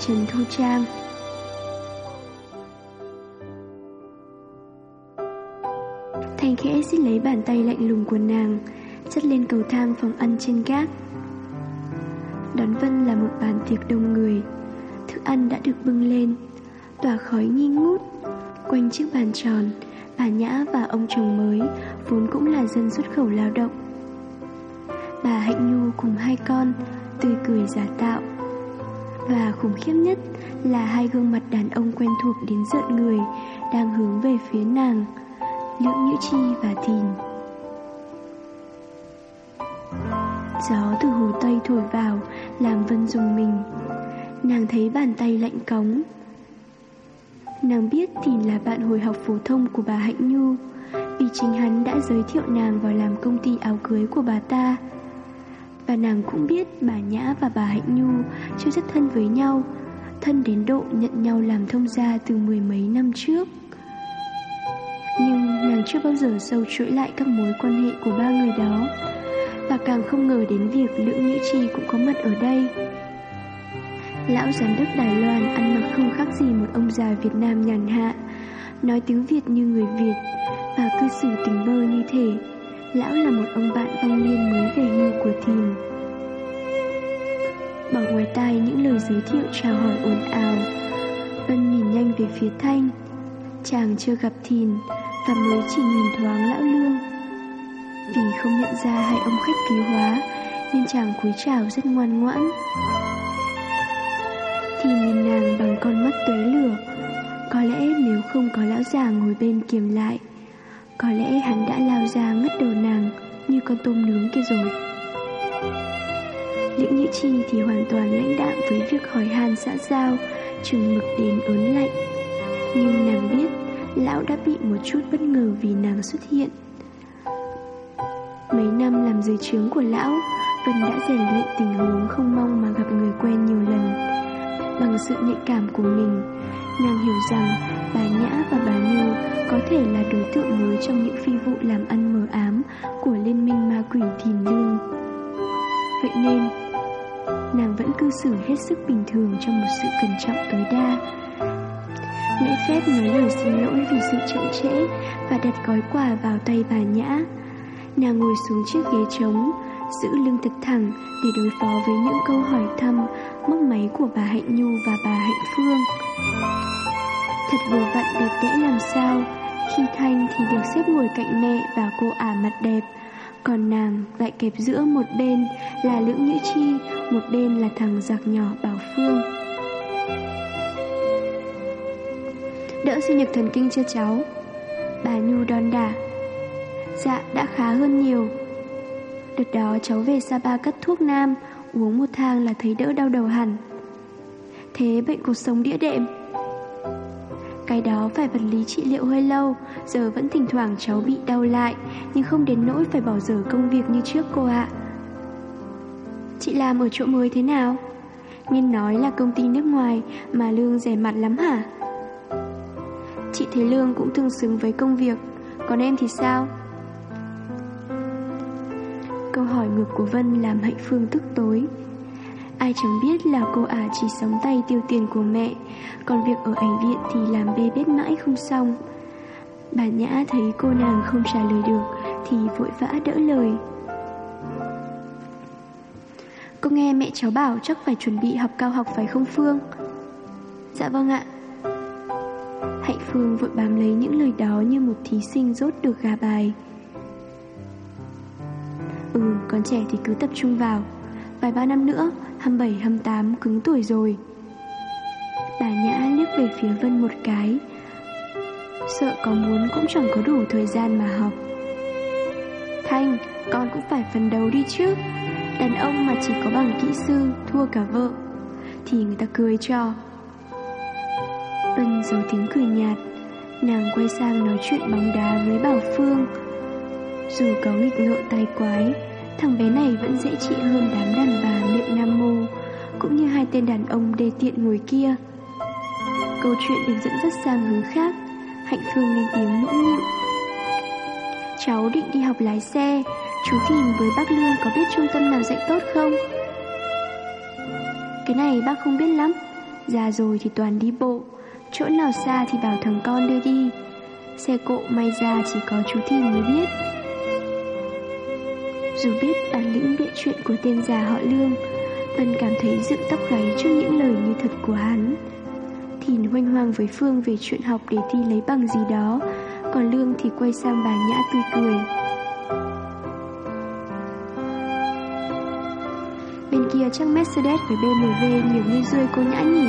Trần Thu Trang. Thanh khẽ xin lấy bàn tay lạnh lùng của nàng, chất lên cầu thang phòng ăn trên gác. Đón Vân là một bàn tiệc đông người, thức ăn đã được bưng lên, tỏa khói nghi ngút. Quanh chiếc bàn tròn, bà Nhã và ông chồng mới vốn cũng là dân xuất khẩu lao động. Bà Hạnh Nhu cùng hai con, tươi cười giả tạo. Và khủng khiếp nhất là hai gương mặt đàn ông quen thuộc đến giận người đang hướng về phía nàng, liễu Nhữ Chi và Thìn. Gió từ hồ Tây thổi vào làm Vân dùng mình. Nàng thấy bàn tay lạnh cống. Nàng biết Thìn là bạn hồi học phổ thông của bà Hạnh Nhu vì chính hắn đã giới thiệu nàng vào làm công ty áo cưới của bà ta. Và nàng cũng biết bà Nhã và bà Hạnh Nhu chưa rất thân với nhau, thân đến độ nhận nhau làm thông gia từ mười mấy năm trước. Nhưng nàng chưa bao giờ sâu chuỗi lại các mối quan hệ của ba người đó Và càng không ngờ đến việc Lưỡng Nhĩ Chi cũng có mặt ở đây Lão giám đốc Đài Loan ăn mặc không khác gì một ông già Việt Nam nhàn hạ Nói tiếng Việt như người Việt Và cư xử tình bơ như thể Lão là một ông bạn vong niên mới về hưu của Thìn. Bỏ ngoài tai những lời giới thiệu chào hỏi ồn ào, Vân nhìn nhanh về phía Thanh. Chàng chưa gặp Thìn Và mới chỉ nhìn thoáng lão lương. Vì không nhận ra hai ông khách ký hóa, Nên chàng cúi chào rất ngoan ngoãn. Thìn nhìn nàng bằng con mắt tuế lửa. Có lẽ nếu không có lão già ngồi bên kiềm lại có lẽ hắn đã lao ra ngất đầu nàng Như con tôm nướng kia rồi. Liễu Nhĩ Chi thì hoàn toàn lãnh đạm với việc hỏi han xã giao, Trừng mực đến ớn lạnh. Nhưng nàng biết Lão đã bị một chút bất ngờ vì nàng xuất hiện. Mấy năm làm dưới trướng của lão Vân đã rèn luyện tình huống không mong mà gặp người quen nhiều lần. Bằng sự nhạy cảm của mình Nàng hiểu rằng bà Nhã và bà Như có thể là đối tượng mới trong những phi vụ làm ăn mờ ám của liên minh ma quỷ thìn lương. Vậy nên, nàng vẫn cư xử hết sức bình thường trong một sự cẩn trọng tối đa lễ phép nói lời xin lỗi vì sự chậm trễ và đặt gói quà vào tay bà Nhã. Nàng ngồi xuống chiếc ghế trống, giữ lưng thật thẳng để đối phó với những câu hỏi thăm, móc máy của bà Hạnh Nhu và bà Hạnh Phương. Thật vừa vặn đẹp đẽ làm sao, khi Thanh thì được xếp ngồi cạnh mẹ và cô ả mặt đẹp, còn nàng lại kẹp giữa một bên là Lưỡng Nhữ Chi, một bên là thằng giặc nhỏ Bảo Phương. Đỡ sinh nhật thần kinh cho cháu Bà Nhu đòn đả Dạ đã khá hơn nhiều Đợt đó cháu về Sapa cất thuốc nam, Uống một thang là thấy đỡ đau đầu hẳn Thế bệnh cuộc sống đĩa đệm Cái đó phải vật lý trị liệu hơi lâu, Giờ vẫn thỉnh thoảng cháu bị đau lại, Nhưng không đến nỗi phải bỏ dở công việc như trước cô ạ Chị làm ở chỗ mới thế nào? nghe nói là công ty nước ngoài, Mà lương rẻ mặt lắm hả? Chị thấy lương cũng tương xứng với công việc, Còn em thì sao hỏi ngược của Vân làm Hạnh Phương tức tối. Ai chẳng biết là cô ả chỉ sống tay tiêu tiền của mẹ, Còn việc ở ảnh viện thì làm bê bết mãi không xong. Bà Nhã thấy cô nàng không trả lời được Thì vội vã đỡ lời. Cô nghe mẹ cháu bảo chắc phải chuẩn bị học cao học phải không Phương? Dạ vâng ạ. Hạnh Phương vội bám lấy những lời đó như một thí sinh rốt được gà bài. Ừ, còn trẻ thì cứ tập trung vào. Vài ba năm nữa, 27, 28 cứng tuổi rồi. Bà Nhã liếc về phía Vân một cái. Sợ có muốn cũng chẳng có đủ thời gian mà học. Thanh, con cũng phải phấn đấu đi chứ. Đàn ông mà chỉ có bằng kỹ sư, thua cả vợ. Thì người ta cười cho. Vân giấu tiếng cười nhạt Nàng quay sang nói chuyện bóng đá với Bảo Phương Dù có nghịch ngợm tay quái Thằng bé này vẫn dễ trị hơn đám đàn bà miệng nam mô, Cũng như hai tên đàn ông đê tiện ngồi kia. Câu chuyện được dẫn dắt sang hướng khác, Hạnh Phương lên tiếng nũng nịu Cháu định đi học lái xe, Chú Thìn với bác Lương có biết trung tâm nào dạy tốt không? Cái này bác không biết lắm, Già rồi thì toàn đi bộ, Chỗ nào xa thì bảo thằng con đưa đi. Xe cộ may ra chỉ có chú Thìn mới biết. Dù biết bản lĩnh bịa chuyện của tên già họ Lương, Vân cảm thấy dựng tóc gáy trước những lời như thật của hắn. Thìn hoanh hoang với Phương về chuyện học để thi lấy bằng gì đó, Còn Lương thì quay sang bà Nhã tươi cười. Bên kia chắc Mercedes với BMW nhiều như rơi cô Nhã nhỉ?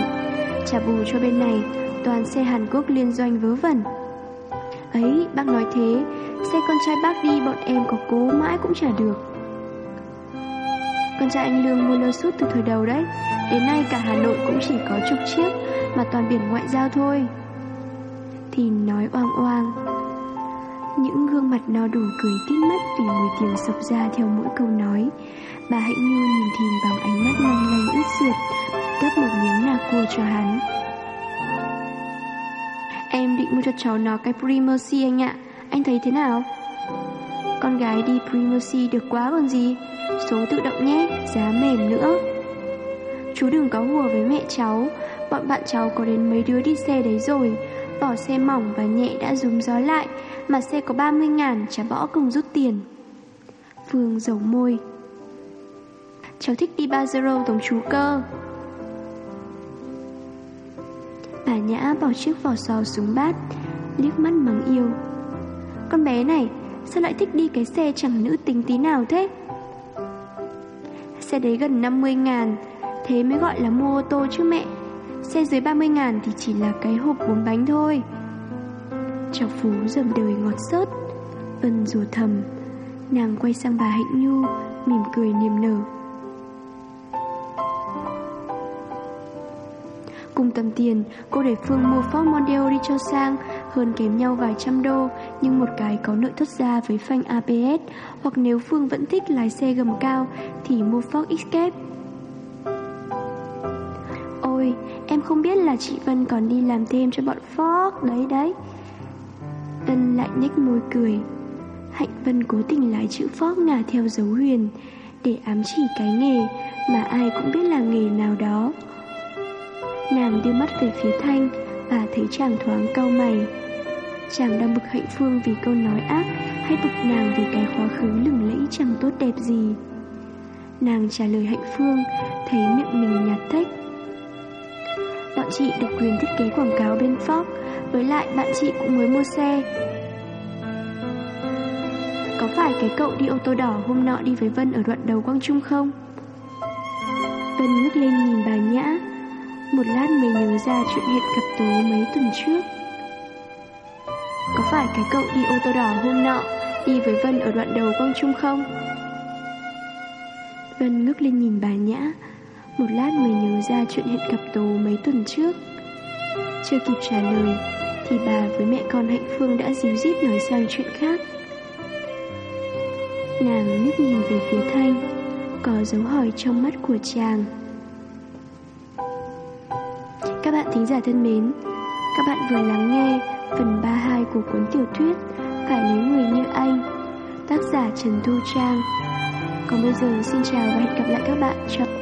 Trả bù cho bên này, Toàn xe Hàn Quốc liên doanh vớ vẩn. Ấy, bác nói thế. Xe con trai bác đi, bọn em có cố mãi cũng trả được. Con trai anh Lương mua lơ suốt từ thời đầu đấy. Đến nay cả Hà Nội cũng chỉ có chục chiếc, Mà toàn biển ngoại giao thôi. Thì nói oang oang, Những gương mặt no đủ cười tít mắt Vì mùi tiền sọc ra theo mỗi câu nói. Bà Hạnh Như nhìn Thìn bằng ánh mắt long lanh ướt sượt cắp một miếng nạc cua cho hắn định mua cho cháu nó cái Primercy anh ạ. Anh thấy thế nào? Con gái đi Primercy được quá còn gì. Số tự động nhé, giá mềm nữa. Chú đừng có hùa với mẹ cháu. Bọn bạn cháu có đến mấy đứa đi xe đấy rồi. Vỏ xe mỏng và nhẹ đã rúm gió lại Mà xe có 30 ngàn chả bỏ công rút tiền. Phương dầu môi. Cháu thích đi Bazaro tổng chú cơ. Bà Nhã bỏ chiếc vỏ sò xuống bát, Liếc mắt mắng yêu. Con bé này, Sao lại thích đi cái xe chẳng nữ tính tí nào thế? Xe đấy gần 50 ngàn, Thế mới gọi là mua ô tô chứ mẹ. Xe dưới 30 ngàn thì chỉ là cái hộp bốn bánh thôi. Cháu Phú dầm đời ngọt sớt Vân rùa thầm. Nàng quay sang bà Hạnh Nhu, Mỉm cười niềm nở. Cùng tầm tiền, cô để Phương mua Ford Mondeo đi cho sang, hơn kém nhau vài trăm đô, nhưng một cái có nội thất da với phanh ABS, hoặc nếu Phương vẫn thích lái xe gầm cao thì mua Ford Escape. Ôi, em không biết là chị Vân còn đi làm thêm cho bọn Ford đấy đấy. Tân lại nhếch môi cười. Hạnh Vân cố tình lái chữ Ford ngả theo dấu huyền, để ám chỉ cái nghề mà ai cũng biết là nghề nào đó. Nàng đưa mắt về phía Thanh Và thấy chàng thoáng cau mày. Chàng đang bực hạnh phương vì câu nói ác Hay bực nàng vì cái quá khứ lừng lẫy chẳng tốt đẹp gì. Nàng trả lời hạnh phương, Thấy miệng mình nhạt thách Bọn chị được quyền thiết kế quảng cáo bên Fox, Với lại bạn chị cũng mới mua xe. Có phải cái cậu đi ô tô đỏ hôm nọ đi với Vân ở đoạn đầu Quang Trung không? Vân ngước lên nhìn bà Nhã một lát mới nhớ ra chuyện hẹn gặp Tố mấy tuần trước. Có phải cái cậu đi ô tô đỏ hôm nọ Đi với Vân ở đoạn đầu Quang Trung không? Vân ngước lên nhìn bà Nhã. Một lát mới nhớ ra chuyện hẹn gặp Tố mấy tuần trước. Chưa kịp trả lời, Thì bà với mẹ con Hạnh Phương đã díu dít nói sang chuyện khác. Nàng ngước nhìn về phía Thanh, Có dấu hỏi trong mắt của chàng các bạn thính giả thân mến, các bạn vừa lắng nghe phần 32 của cuốn tiểu thuyết Phải lấy người như anh, tác giả Trần Thu Trang. Còn bây giờ xin chào và hẹn gặp lại các bạn trong